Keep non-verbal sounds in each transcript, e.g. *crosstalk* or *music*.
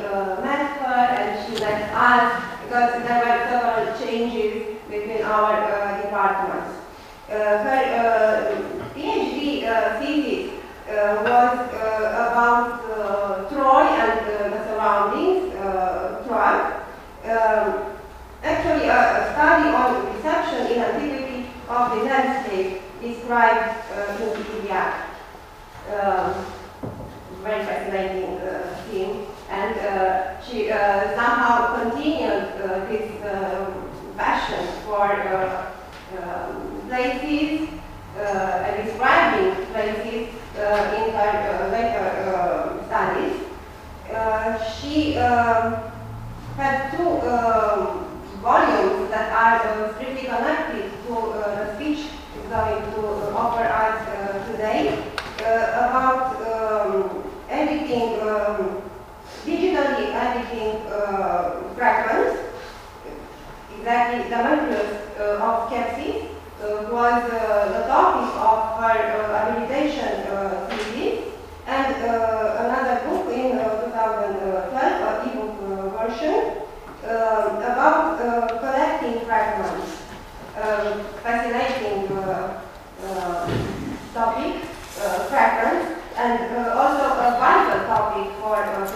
uh, met her and she left us because there were several changes between our uh, departments. Uh, her uh, PhD uh, thesis was about Troy and the surroundings, Troy. Um, actually, a study on reception in antiquity of the landscape described uh, in Wikipedia. Um, very fascinating uh, thing. And uh, she uh, somehow continued uh, his um, passion for uh, um, places uh, and describing places uh, in her later um, studies. she had two volumes that are strictly connected to the speech going to offer us today about um, um, Originally, editing uh, fragments, exactly the nucleus uh, of Capsi uh, was uh, the topic of her uh, habilitation uh, thesis, and another book in 2012, e-book version, about collecting fragments. Um, fascinating topic, fragments, and also a vital topic for uh,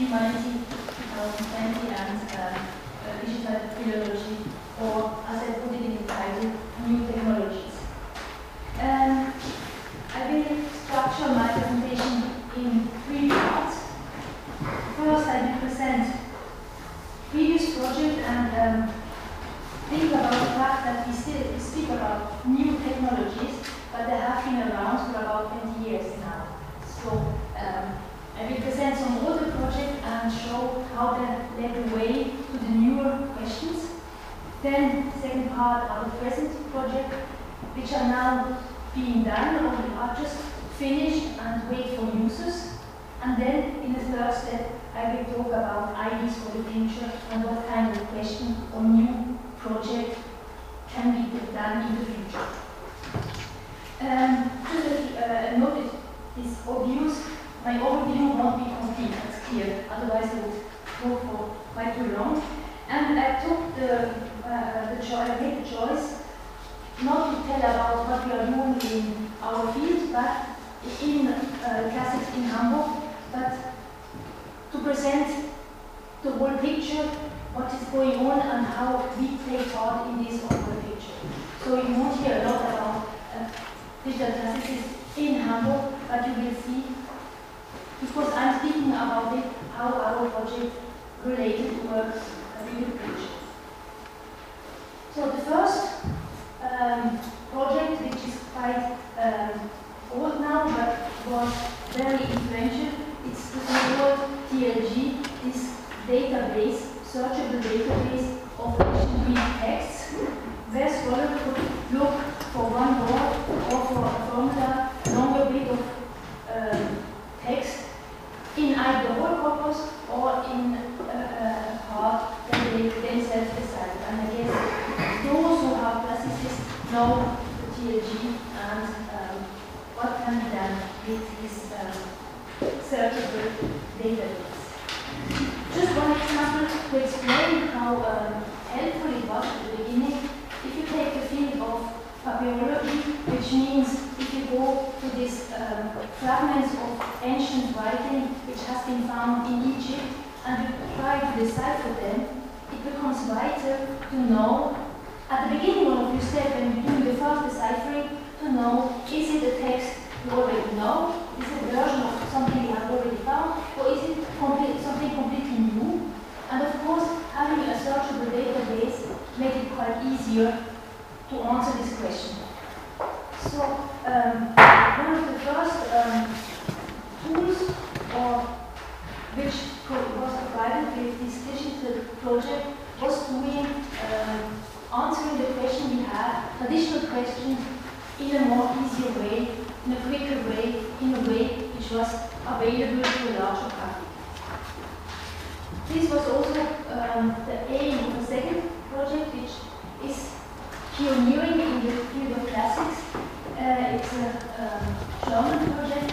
Humanity, 2020, and Digital Philology, or as a finish database, searchable database of HTTP texts, where scholar could look for one word or for a formula, longer bit of um, text, in either whole corpus or in uh, part that they themselves decide. And I guess those who are classes know the TLG and um, what can be done with this um, searchable database. Just one example to explain how um, helpful it was at the beginning. If you take the field of papyrology, which means if you go to these um, fragments of ancient writing which has been found in Egypt and you try to decipher them, it becomes vital to know at the beginning of your step when you do the first deciphering to know is it a text you already know, is it a version of something you have already found, or is it complete, something completely new? And of course, having a searchable database makes it quite easier to answer this question. So, um, one of the first um, tools or which was provided with this digital project was doing um, answering the question we had, additional questions in a more easier way in a quicker way, in a way which was available to a larger public. This was also um, the aim of the second project, which is pioneering in the field of classics. Uh, it's a um, German project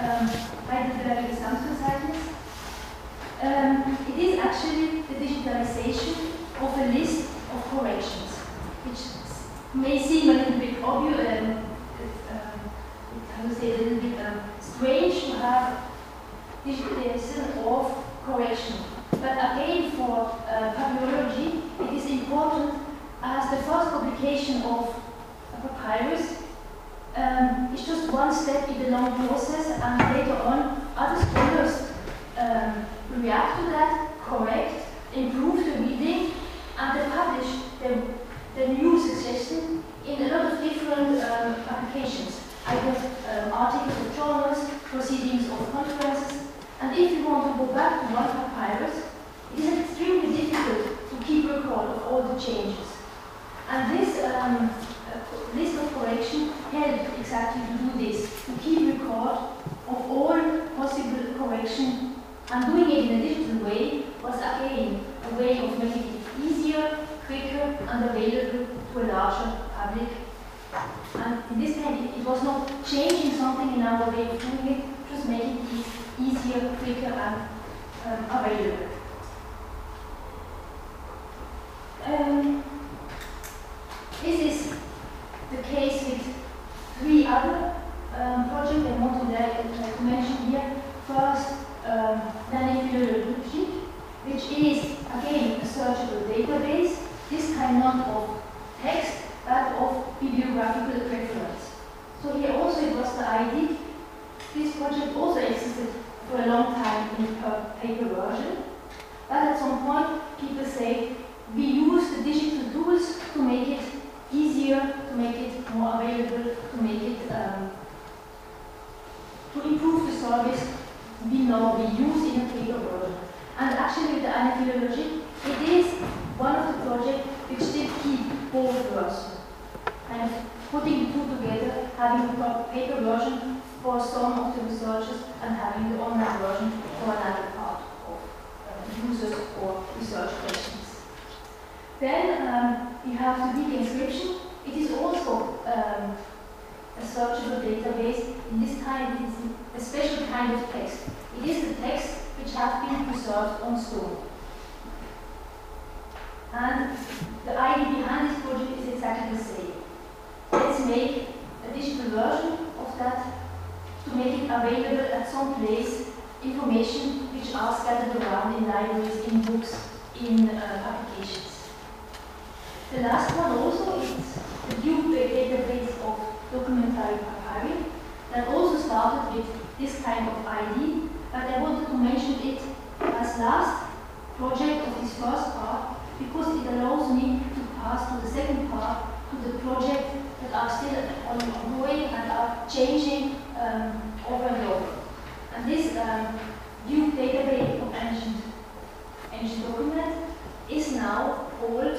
um, by the Berger Gesamtverzeichnis. Um, it is actually the digitalization of a list of corrections, which may seem a little bit obvious, um, I would say, a little bit um, strange to have digitalization of correction. But again, for uh, papyrology, it is important as the first publication of a papyrus um, is just one step in the long process, and later on, other scholars um, react to that, correct, improve the reading, and they publish the, the new suggestion in a lot of different um, applications either um, articles of journals, proceedings of conferences, and if you want to go back to one papyrus, it is extremely difficult to keep record of all the changes. And this um, uh, list of correction helped exactly to do this, to keep record of all possible correction, and doing it in a digital way was again a way of making it easier, quicker, and available to a larger public and in this it, it was not changing something in our way of doing it, just making it easier, quicker, and um, available. Um, this is the case with three other um, projects I want to, mention here. First, um, which is again a searchable database. This kind not of text, that of bibliographical reference. So here also it was the idea. This project also existed for a long time in a paper version. But at some point, people say, we use the digital tools to make it easier, to make it more available, to make it, um, to improve the service we know we use in a paper version. And actually with the Année philologique, it is one of the projects which did keep both versions And putting the two together, having the paper version for some of the researchers and having the online version for another part of uh, users or research questions. Then um, you have the big inscription. It is also um, a searchable database. In this time, it is a special kind of text. It is the text which has been preserved on stone. And the idea behind this project is exactly the same let's make a digital version of that to make it available at some place, information which are scattered around in libraries, in books, in uh, applications. The last one also is the Duke database of documentary papyri that also started with this kind of ID, but I wanted to mention it as last project of this first part because it allows me to pass to the second part, to the project that are still ongoing and are changing um, over and over. And this um, new database of ancient, ancient documents is now called,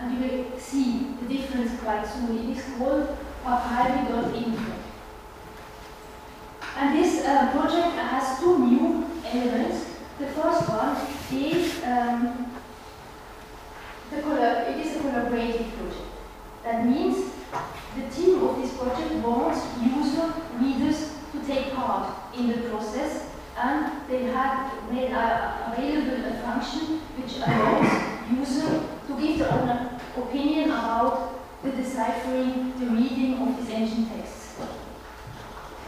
and you will see the difference quite soon, it is called papyri.info. And this uh, project has two new elements. The first one is um, the color, it is a collaborative project. That means the team of this project wants user readers to take part in the process and they have made uh, available a function which allows user to give their own opinion about the deciphering, the reading of these ancient texts.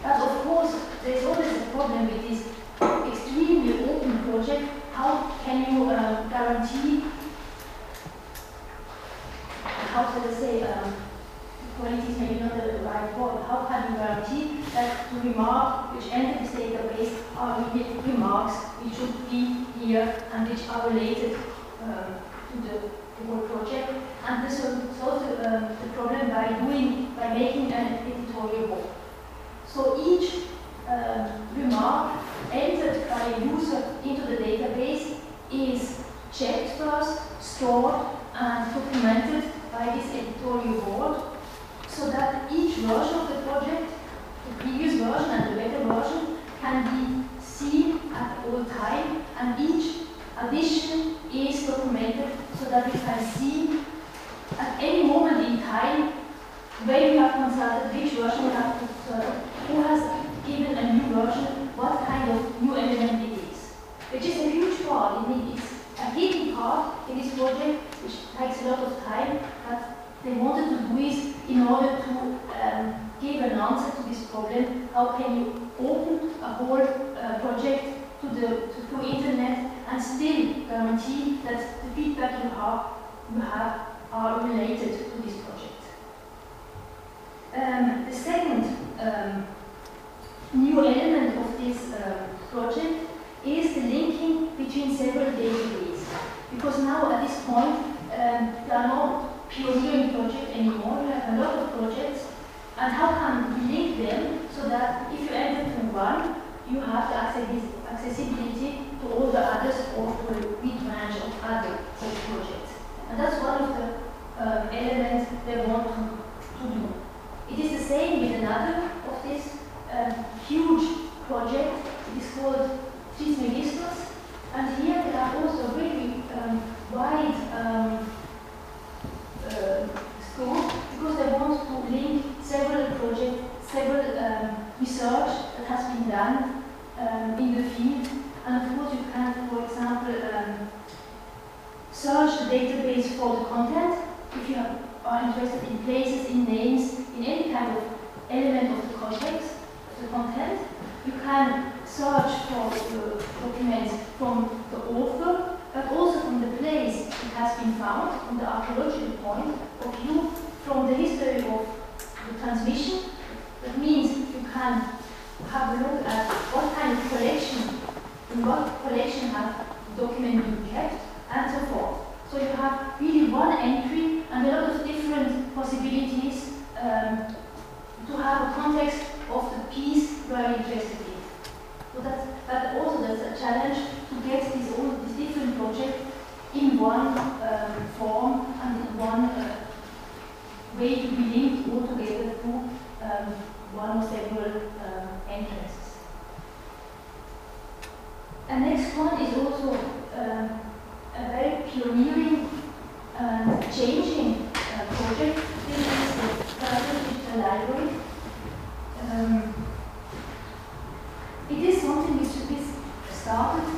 But of course, there's always a problem with this extremely open project. How can you uh, guarantee, how should I say, um, quality is maybe not the right word, how can you guarantee that the remark which enter this database are really remarks which should be here and which are related um, to the, the whole project? And this will solve the, um, problem by doing, by making an editorial book. So each um, remark entered by a user into the database is checked first, stored, and documented by this editorial board so that each version of the project, the previous version and the better version, can be seen at all time and each addition is documented so that we can see at any moment in time when we have consulted which version we have consulted, who has given a new version, what kind of new element it is. Which is a huge part. It is a hidden part in this project which takes a lot of time, but they wanted to do is in order to um, give an answer to this problem, how can you open a whole uh, project to the to, through internet and still guarantee that the feedback you have you have are related to this project. Um, the second um, new element of this uh, project is the linking between several databases. Because now at this point, um, there are no pioneering projects anymore, we have a lot of projects. And how can we link them so that if you enter to one, you have the accessibility to all the others or to a big range of other projects. And that's one of the um, elements they want to, to do. It is the same with another of this um, huge project. It is called Trismegistus. And here there are also really um, wide um, uh, scope because they want to link several projects, several um, research that has been done um, in the field. And of course you can, for example, um, search the database for the content if you are interested in places, in names, in any kind of element of the context, of the content. You can search for the documents from the author, but also from the place it has been found, from the archaeological point of view, from the history of the transmission. That means you can have a look at what kind of collection, in what collection have document been kept, and so forth. So you have really one entry and a lot of different possibilities um, to have a context of the piece you are interested in. So that's, but also that's a challenge to get these all these different projects in one um, form and in one uh, way to be linked all together to um, one or several um, interests. And next one is also um, a very pioneering and changing uh, project. This is the Perseus Digital Library. Um, it is something which is started,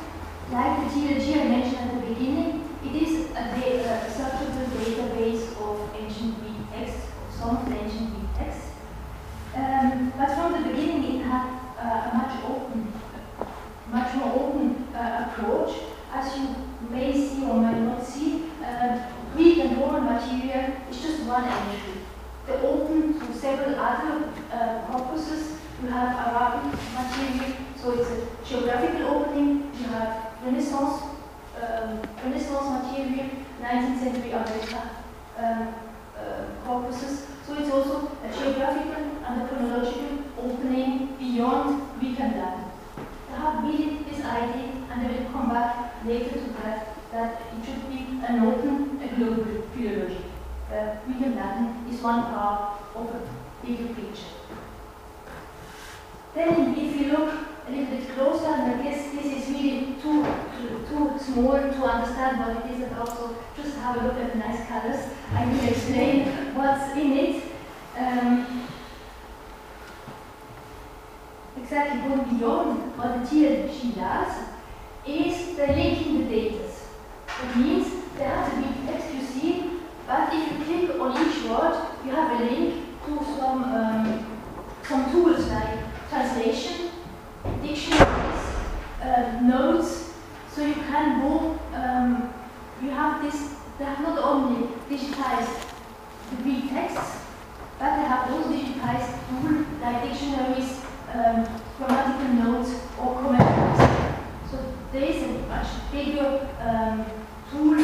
notes or comments. So there is a much bigger um, tool,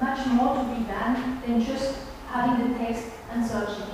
much more to be done than just having the text and searching.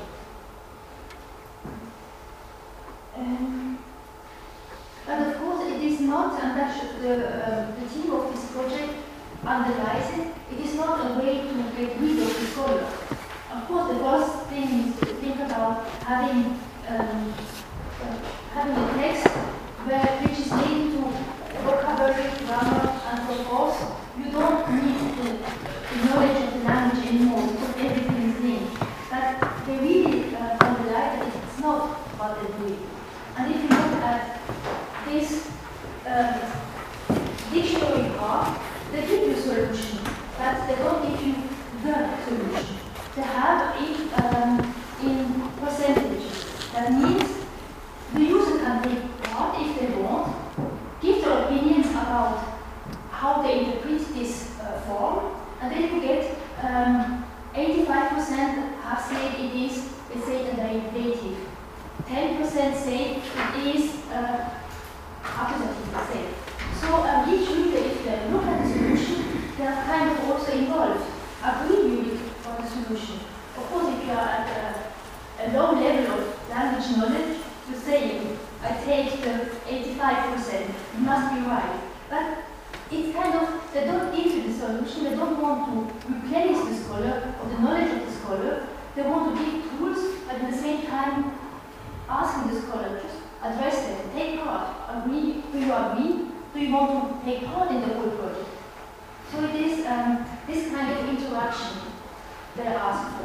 they ask for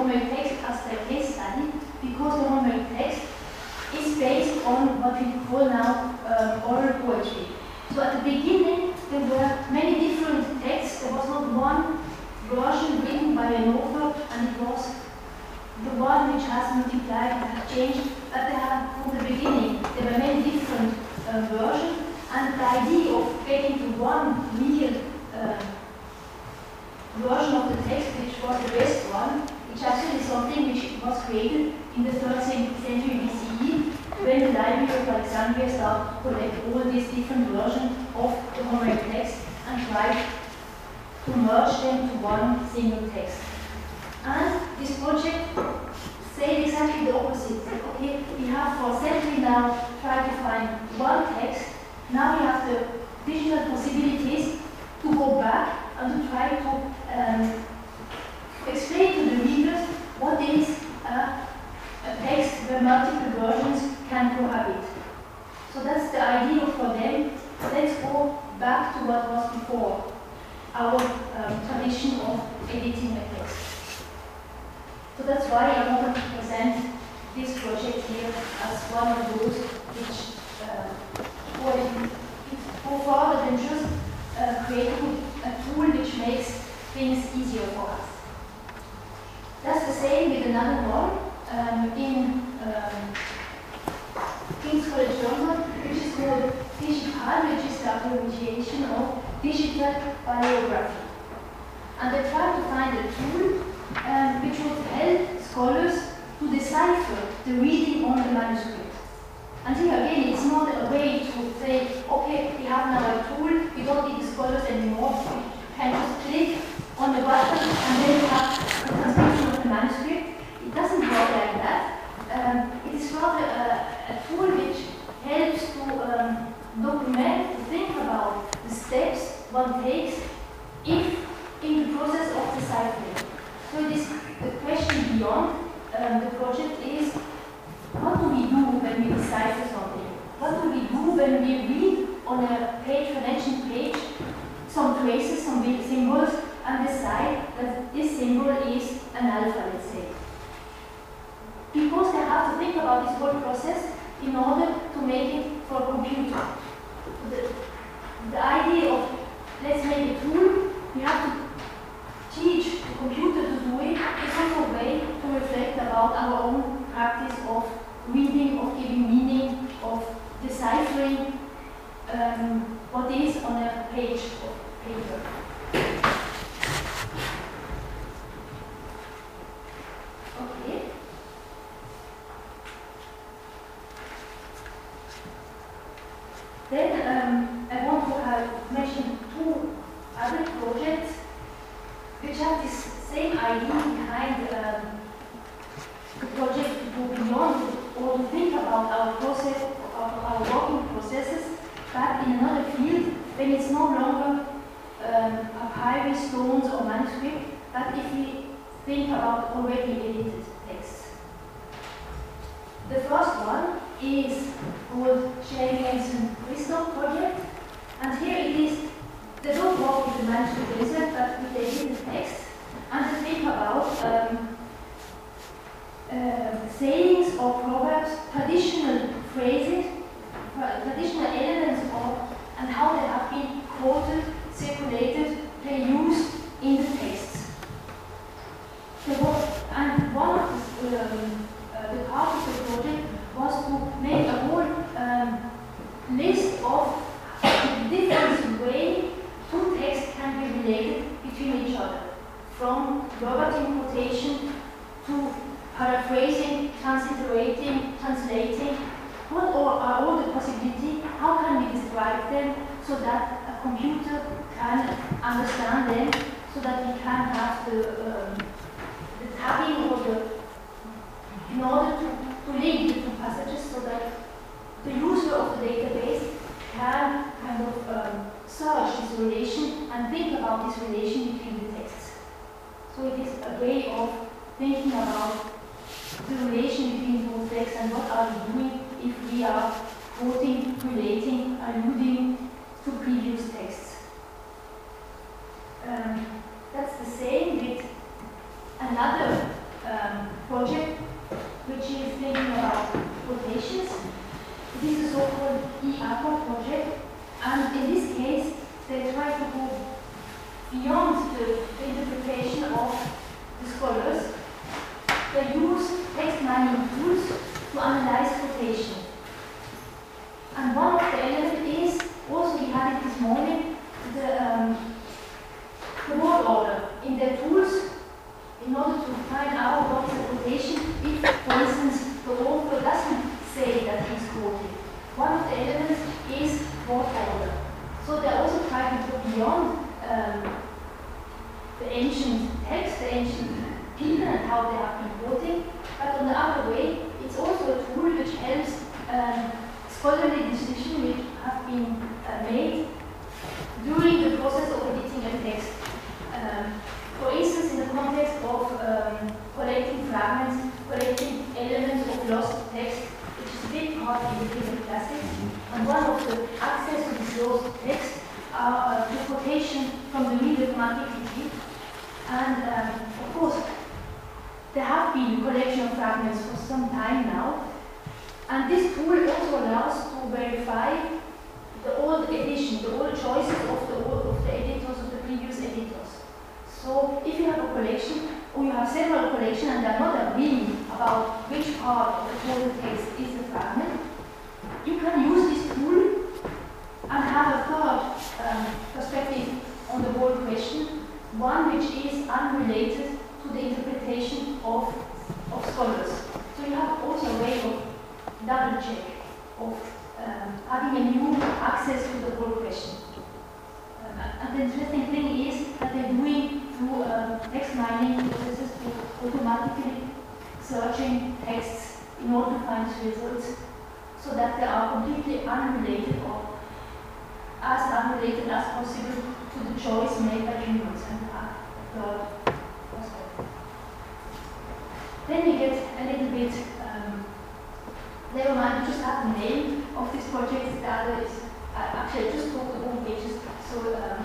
Homeric text as their case study, because the Homeric text is based on what we call now um, oral poetry. So at the beginning, there were many different texts. There was not one version written by an author, and it was the one which has multiplied and has changed. But have, from the beginning, there were many different uh, versions, and the idea of getting to one real uh, version of the text, which was the best one, actually is something which was created in the 3rd century BCE, when the Library of Alexandria started to collect all these different versions of the Homeric text and tried to merge them to one single text. And this project said exactly the opposite. Okay, we have for century now tried to find one text. Now we have the digital possibilities to go back and to try to um, explain to the readers what is a, a text where multiple versions can cohabit. So that's the idea for them. Let's go back to what was before our um, tradition of editing a text. So that's why I wanted to present this project here as one of those which uh, go further than just uh, creating a tool which makes things easier for us. That's the same with another one um, in um, King's College London, which is called DigiPal, which is the abbreviation of Digital Paleography. And they tried to find a tool um, which would help scholars to decipher the reading on the manuscript. The tools in order to find out what is the quotation if, for instance, the author doesn't say that he's quoting. One of the elements is what order. So they're also trying to go beyond um, the ancient text, the ancient people and how they have been quoting, but on the other way, it's also a tool which helps um, scholarly decisions which have been uh, made during the process of one of the access to these laws texts are uh, the quotation from the legal antiquity. And um, of course, there have been collection of fragments for some time now. And this tool also allows to verify the old edition, the old choices of the, old, of the editors, of the previous editors. So if you have a collection, or you have several collections and they're not agreeing about which part of the whole text is the fragment, you can use this tool and have a third um, perspective on the whole question, one which is unrelated to the interpretation of, of scholars. So you have also a way of double check, of um, having a new access to the whole question. Um, and the interesting thing is that they're doing through um, text mining processes to automatically searching texts in order to find results so that they are completely unrelated or as unrelated as possible to the choice made by humans and Then we get a little bit, um, never mind, just have the name of this project, the other is, actually I just talked the whole pages, so um,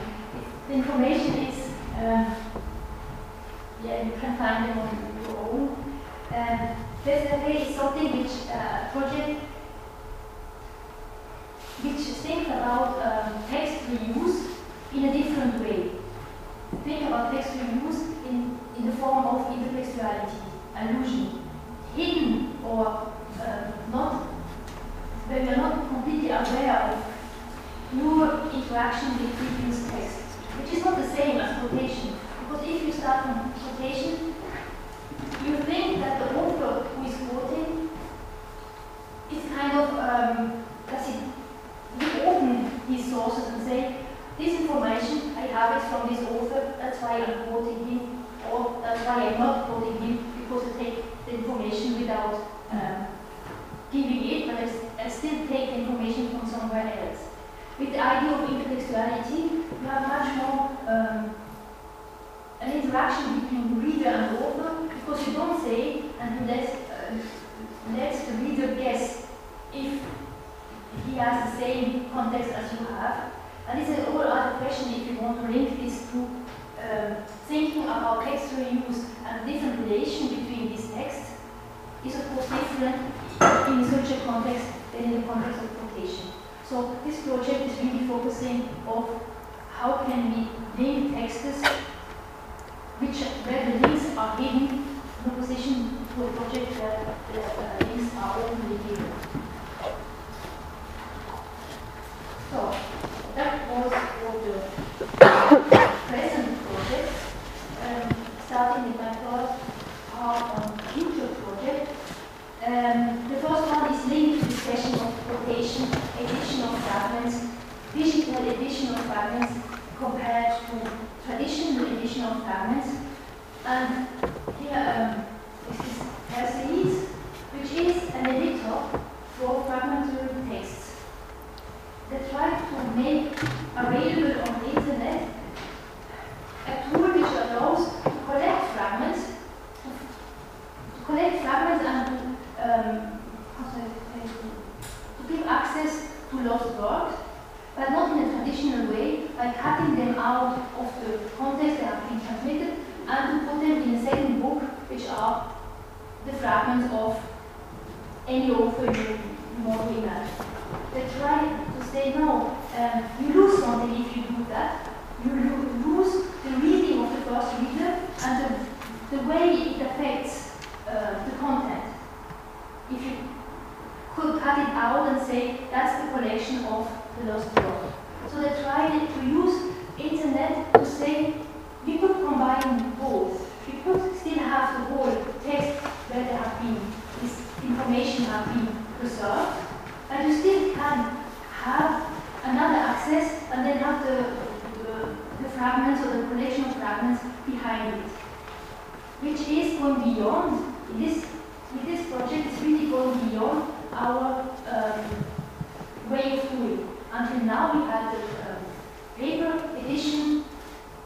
the information is, um, yeah, you can find them on your own. Um, there's a way, something which uh, project form of intertextuality, allusion, hidden or uh, not, when we are not completely aware of your interaction with previous text, which is not the same as quotation. Because if you start from quotation, you think that the author who is quoting is kind of, um, does it you open his sources and say, this information, I have it from this author, that's why I'm quoting him, that's why I'm not quoting him, because I take the information without um, giving it, but I, I still take the information from somewhere else. With the idea of intertextuality, you have much more um, an interaction between reader and author, because you don't say, and you let, uh, let the reader guess if he has the same context as you have. And this is all other question if you want to link this to um, thinking about textual use and different relation between these texts is of course different in such a context than in the context of quotation. So this project is really focusing on how can we link texts which where the links are hidden in opposition to a project where the uh, links are openly given. So that was for the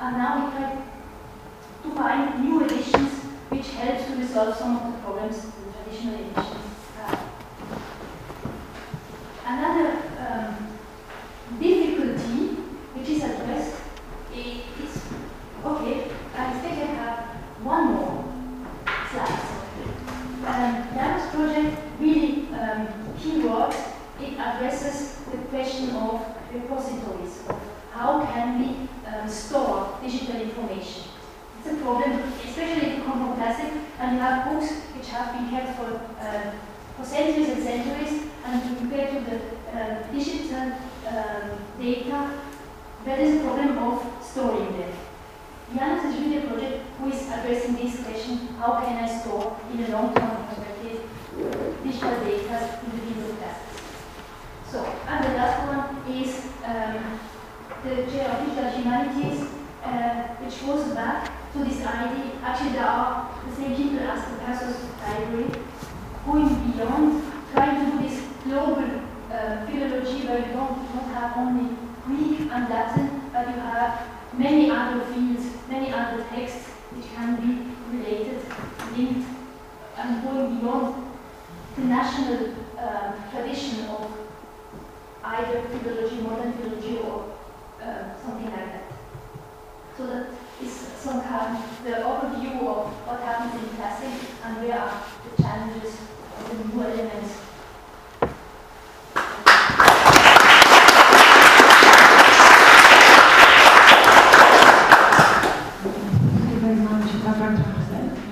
and now we try to find new editions which helps to resolve some of the problems the traditional editions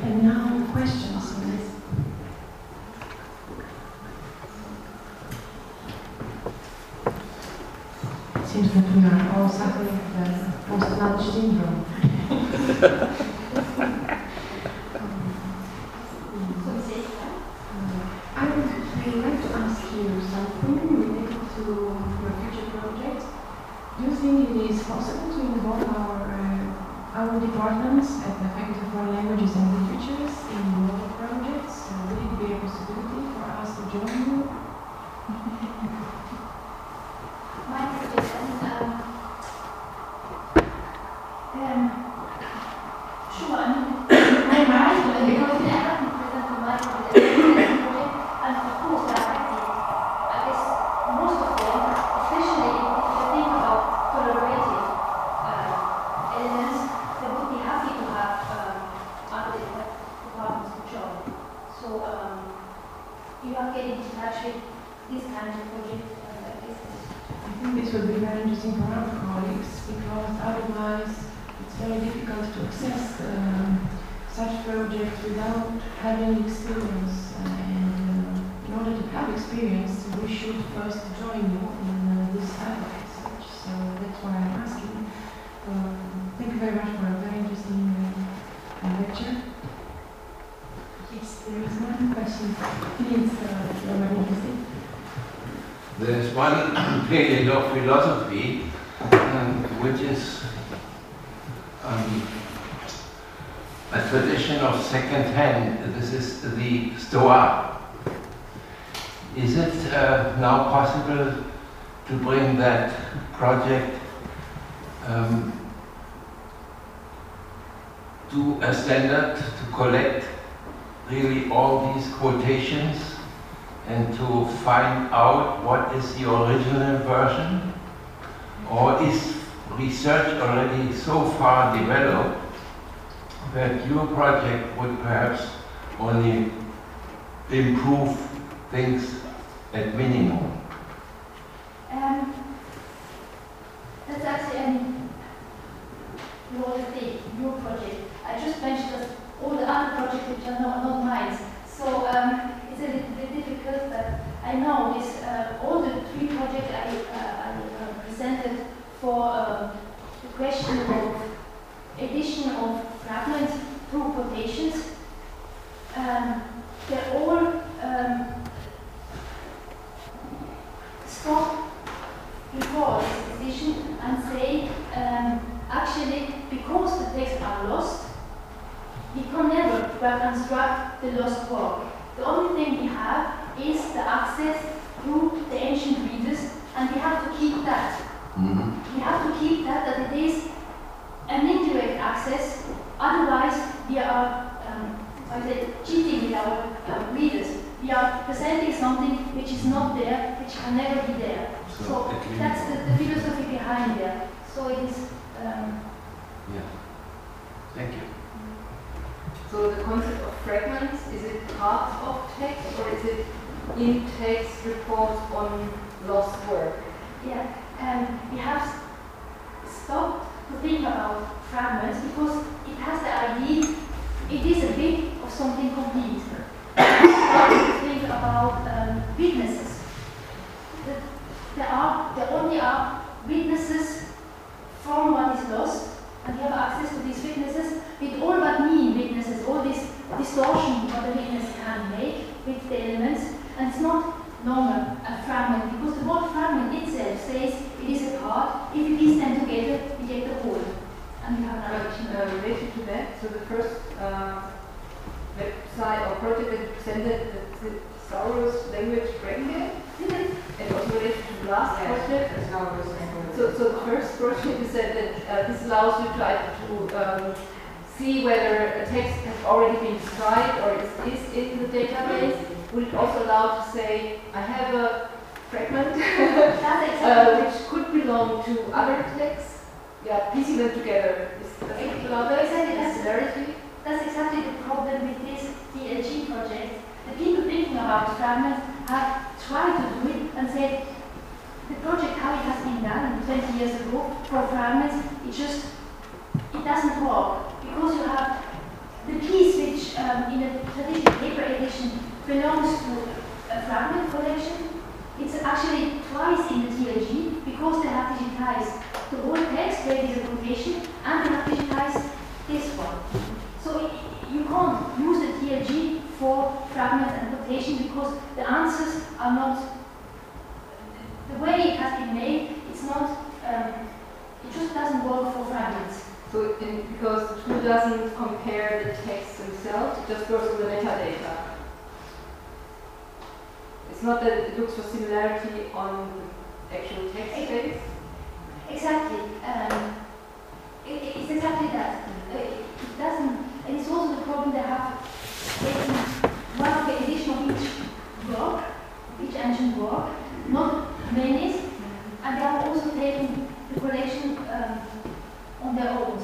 And now Is it uh, now possible to bring that project um, to a standard to collect really all these quotations and to find out what is the original version? Or is research already so far developed that your project would perhaps only improve things at minimum. Doesn't compare the texts themselves, it just goes to the metadata. It's not that it looks for similarity on the actual text base. Exactly. Um, it, it- it's exactly that. Uh, it it doesn't, and it's also the problem they have taken one of the edition of each work, each ancient work, not many, and they have also taken the collection um, on their own.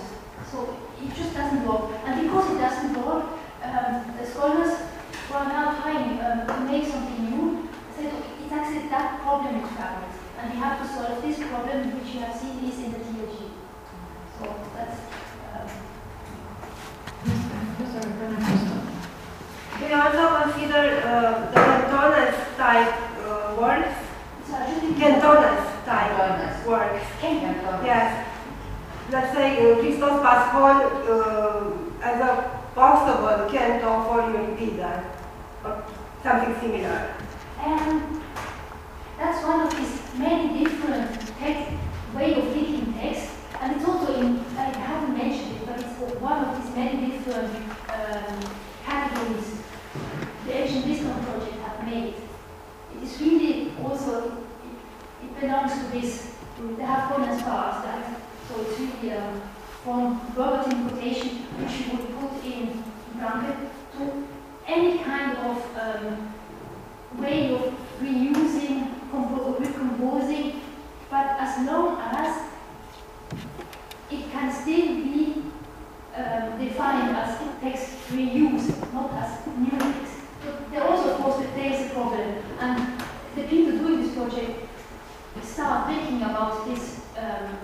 So it just doesn't work. And because it doesn't work, um, the scholars who are now trying um, to make something new said it's actually that problem with fragments. And we have to solve this problem, which you have seen is in the TLG. So that's, um, Professor Bernard Can you also consider uh, the centones type uh, works? so I should centones type works. Yes. Let's say uh, Christus Patiens uh, as a possible cento for Euripides or something similar. And that's one of these many different text, way of thinking text. And it's also in, I haven't mentioned it, but it's one of these many different um, categories the Ancient Wisdom Project have made. It is really also, it, it belongs to this, they have gone So really um, from verbatim quotation, which you would put in bracket, to any kind of um, way of reusing, compo- recomposing, but as long as it can still be um, defined as text reuse, not as new text. But there also, of course, there is a problem, and the people doing this project start thinking about this um,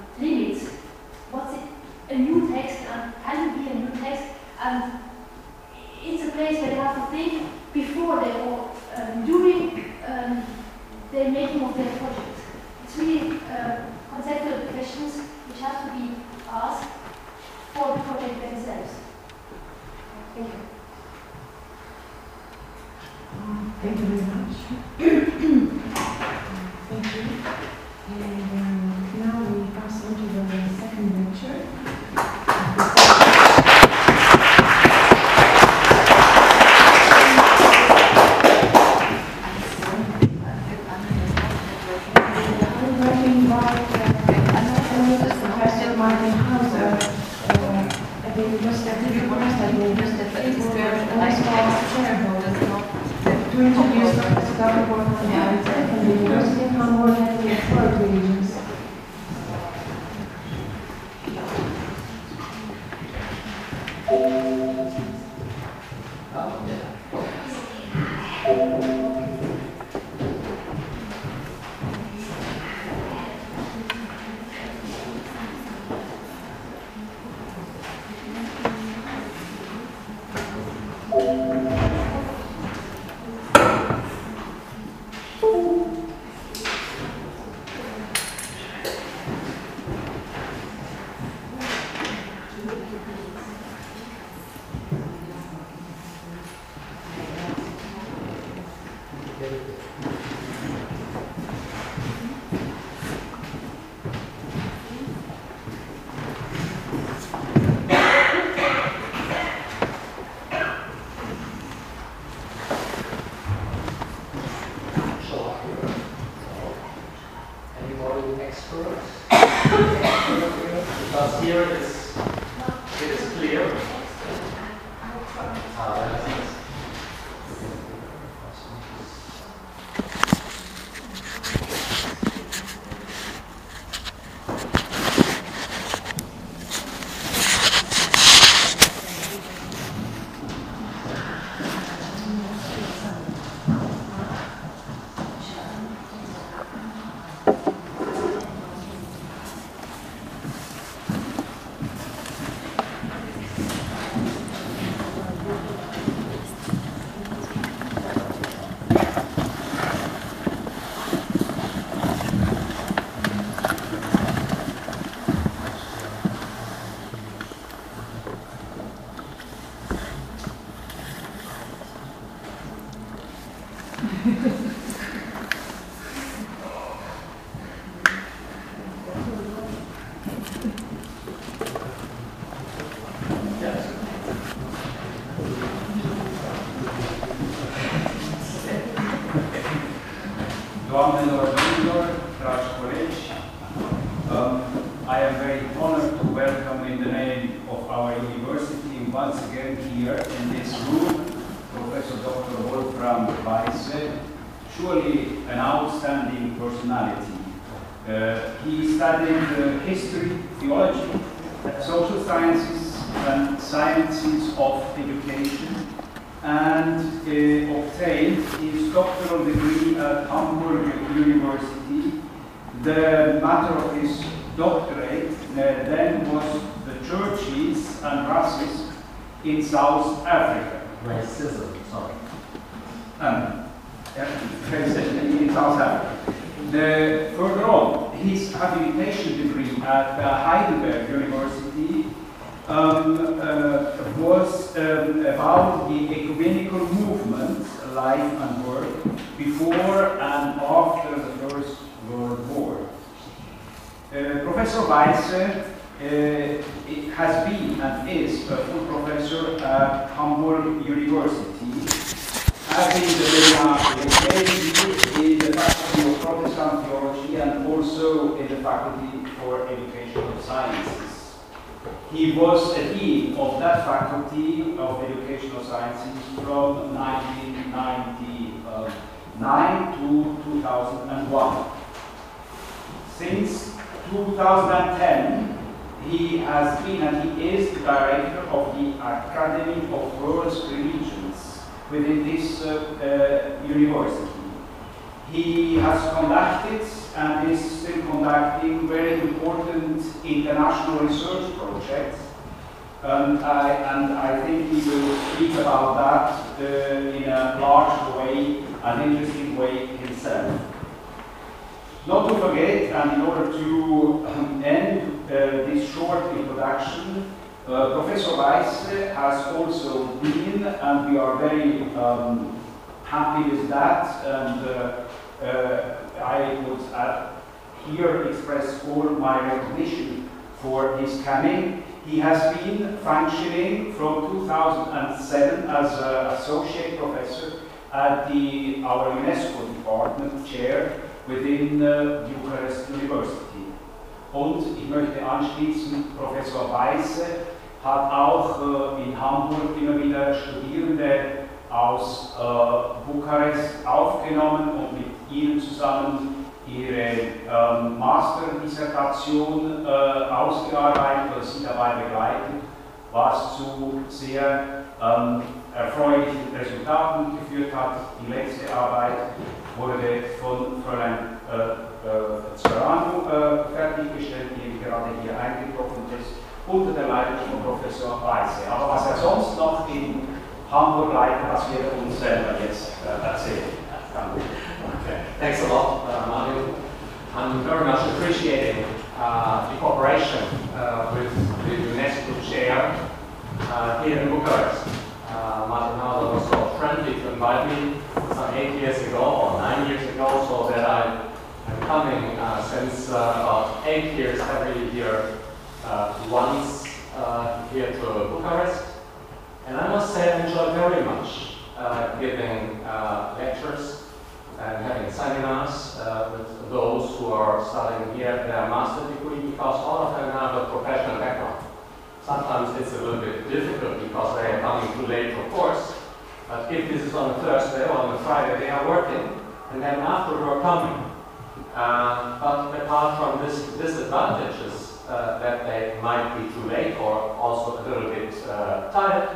history, social sciences, and sciences of education and uh, obtained his doctoral degree at Hamburg University. The matter of his doctorate uh, then was the churches and races in South Africa. Racism, sorry. Um, yeah, in South Africa. The, further on, his habilitation degree at uh, Heidelberg University um, uh, was um, about the ecumenical movement, life and work, before and after the First World War. Uh, Professor Weisse uh, has been and is a full professor at Hamburg University, having the PhD in the Faculty of Protestant Theology and also in the Faculty for Educational Sciences. He was a dean of that faculty of educational sciences from 1999 to 2001. Since 2010, he has been and he is the director of the Academy of World Religions within this uh, uh, university. He has conducted and is still conducting very important international research projects. Um, I, and I think he will speak about that uh, in a large way, an interesting way himself. Not to forget, and in order to um, end uh, this short introduction, uh, Professor Weiss has also been, and we are very um, happy with that, and uh, uh, I would uh, here express all my recognition for his coming. He has been functioning from 2007 as an associate professor at the, our UNESCO department chair within uh, Bucharest University. Und ich möchte anschließen, Professor Weisse hat auch äh, in Hamburg immer wieder Studierende aus äh, Bukarest aufgenommen und mit ihnen zusammen ihre ähm, Masterdissertation äh, ausgearbeitet oder sie dabei begleitet, was zu sehr ähm, erfreulichen Resultaten geführt hat. Die letzte Arbeit wurde von Fräulein äh, äh, Zerano äh, fertiggestellt, die gerade hier eingetroffen ist, unter der Leitung von Professor Weisse. Aber was er sonst noch in Hamburg leitet, er uns selber jetzt äh, erzählen. Okay, thanks a lot, uh, Mario. I'm very much appreciating uh, the cooperation uh, with the UNESCO chair uh, here in Bucharest. Uh, Martin Hauser was so friendly to invite me some eight years ago or nine years ago, so that I am coming uh, since uh, about eight years every year uh, once uh, here to Bucharest. And I must say I enjoy very much uh, giving lectures and having seminars with those who are studying here their master degree because all of them have a professional background. Sometimes it's a little bit difficult because they are coming too late for course, but if this is on a Thursday or on a Friday, they are working, and then after we're coming. Uh, but apart from this disadvantages that they might be too late or also a little bit uh, tired,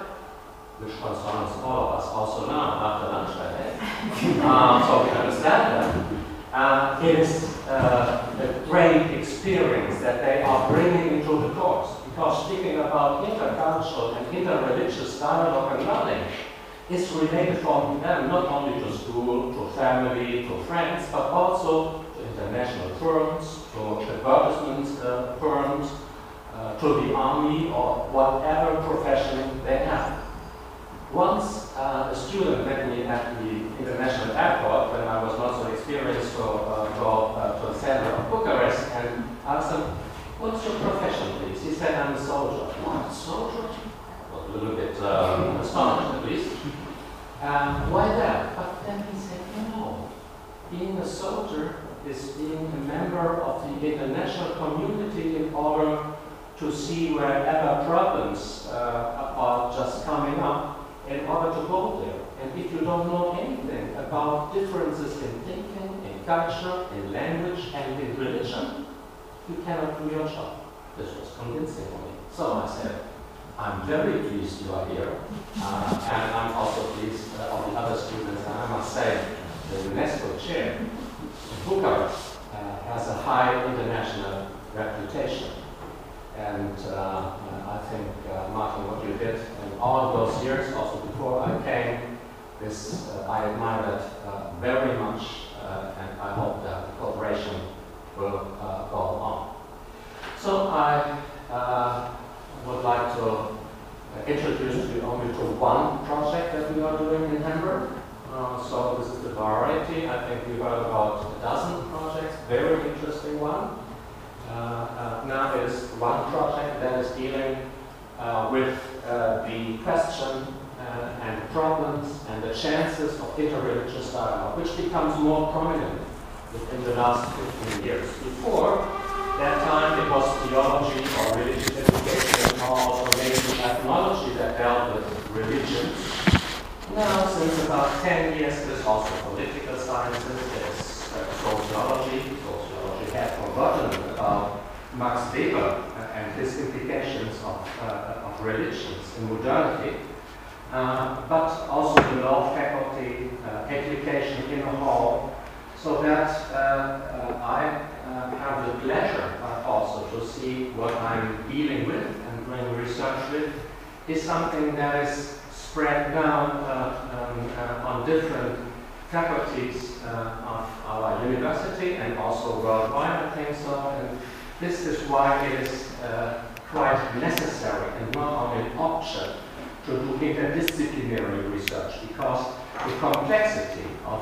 which concerns all of us also now after lunch that day. uh, *laughs* so we understand that. Uh, it is uh, a great experience that they are bringing into the course. Because speaking about intercultural and interreligious dialogue and learning is related from them not only to school, to family, to friends, but also to international firms, to advertisement uh, firms, uh, to the army, or whatever profession they have. Once uh, a student met me at the international airport when I was not so experienced to uh, go uh, to the center of Bucharest and asked him, what's your profession please? He said, I'm a soldier. What, a soldier? Well, a little bit um, *laughs* astonished at least. Um, why that? But then he said, no, being a soldier is being a member of the international community in order to see wherever problems uh, are just coming up in order to go there. And if you don't know anything about differences in thinking, in culture, in language, and in religion, you cannot do your job. This was convincing for me. So I said, I'm very pleased you are here, uh, and I'm also pleased uh, of the other students. And I must say, the UNESCO chair Bucharest uh, has a high international reputation. And uh, I think, uh, Martin, what you did in all those years, also before I came, this uh, I admire uh, very much, uh, and I hope that the cooperation will uh, go on. So I uh, would like to introduce you only to one project that we are doing in Hamburg. So this is the variety. I think we heard about a dozen projects, very interesting one. Uh, uh, now is one project that is dealing uh, with the question and the problems and the chances of interreligious dialogue, which becomes more prominent within the last 15 years. Before that time, it was theology or religious education, or maybe ethnology that dealt with religion. Now, since about 10 years, there's also political sciences, there's sociology, sociology had forgotten about Max Weber and his implications of, uh, of religions in modernity, uh, but also the law faculty, uh, education in a whole, so that uh, uh, I uh, have the pleasure also to see what I'm dealing with and doing research with is something that is spread down um, on different faculties of our university and also worldwide, I think so. And this is why it is uh, quite necessary and not only an option to do interdisciplinary research because the complexity of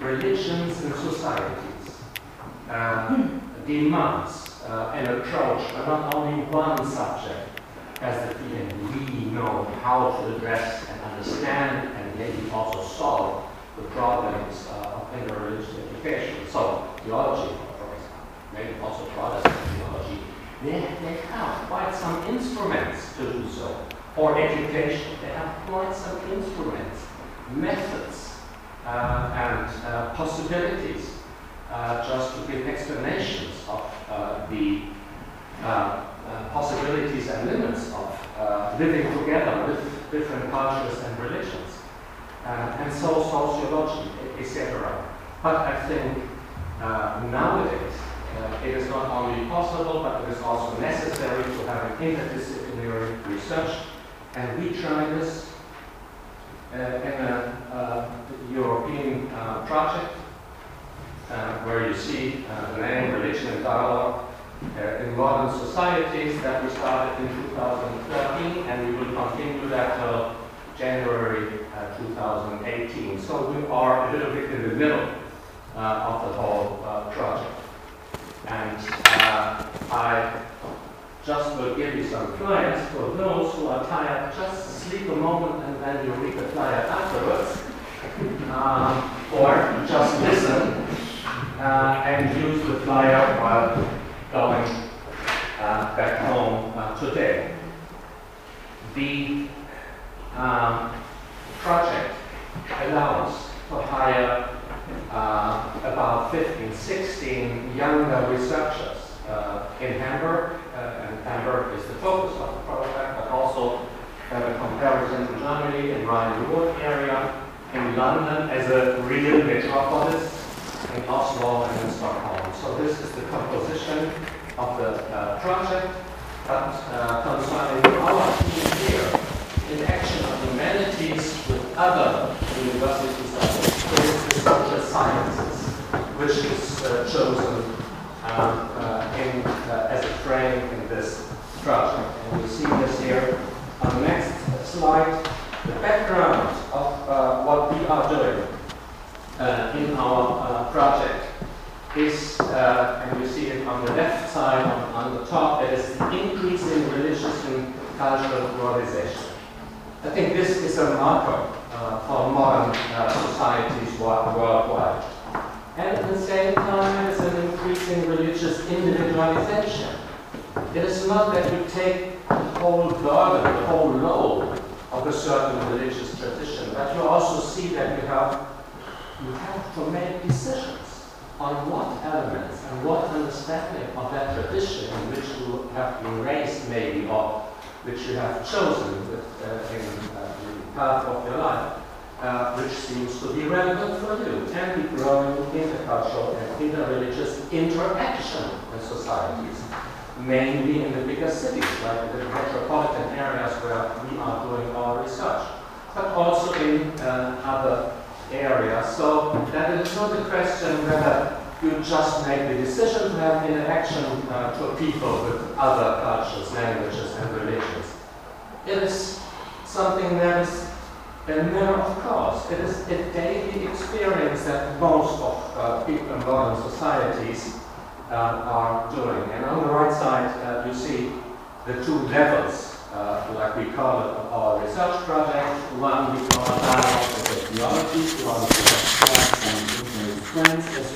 religions and societies uh, demands uh, an approach not only one subject as the feeling we know how to address and understand and maybe also solve the problems uh, of interreligious education. So, theology, maybe also Protestant theology, they, they have quite some instruments to do so. Or education, they have quite some instruments, methods, uh, and uh, possibilities uh, just to give explanations of uh, the uh, possibilities and limits of living together with different cultures and religions. and so sociology, etc. But I think nowadays uh, it is not only possible, but it is also necessary to have an interdisciplinary research. And we try this uh, in a uh, European uh, project uh, where you see uh, the name Religion and Dialogue in Modern Societies that we started in 2013 and we will continue that till January 2018. So we are a little bit in the middle of the whole project. And uh, I just will give you some flyers for those who are tired. Just sleep a moment and then you read the flyer afterwards. *laughs* um, or just listen uh, and use the flyer while going uh, back home uh, today. The um, project allows to hire uh, about 15, 16 younger researchers uh, in Hamburg, uh, and Hamburg is the focus of the project, but also have a comparison to Germany in Rhine-Ruhr area, in London as a real metropolis, in Oslo and in Stockholm. So this is the composition of the uh, project, but uh, concerning our team here, in action of humanities with other universities like the social sciences, which is uh, chosen um, uh, in, uh, as a frame in this project. And you see this here on the next slide, the background of uh, what we are doing in our uh, project is, uh, and you see it on the left side, on, on the top, it is the increase in religious and cultural pluralization. I think this is a marker uh, for modern uh, societies worldwide. And at the same time, it's an increasing religious individualization. It is not that you take the whole burden, the whole load of a certain religious tradition, but you also see that you have, you have to make decisions on what elements and what understanding of that tradition in which you have been raised maybe or which you have chosen with, uh, in uh, the path of your life, uh, which seems to be relevant for you, and the growing intercultural and interreligious interaction in societies, mainly in the bigger cities, like the metropolitan areas where we are doing our research, but also in uh, other areas. So that is not a question whether you just make the decision to have interaction uh, to people with other cultures, languages, and religions. It is something that is a matter of course. It is a daily experience that most of uh, people in modern societies uh, are doing. And on the right side, uh, you see the two levels, uh, like we call it, our research project. One we call dialogue with the one we call and influence trends, as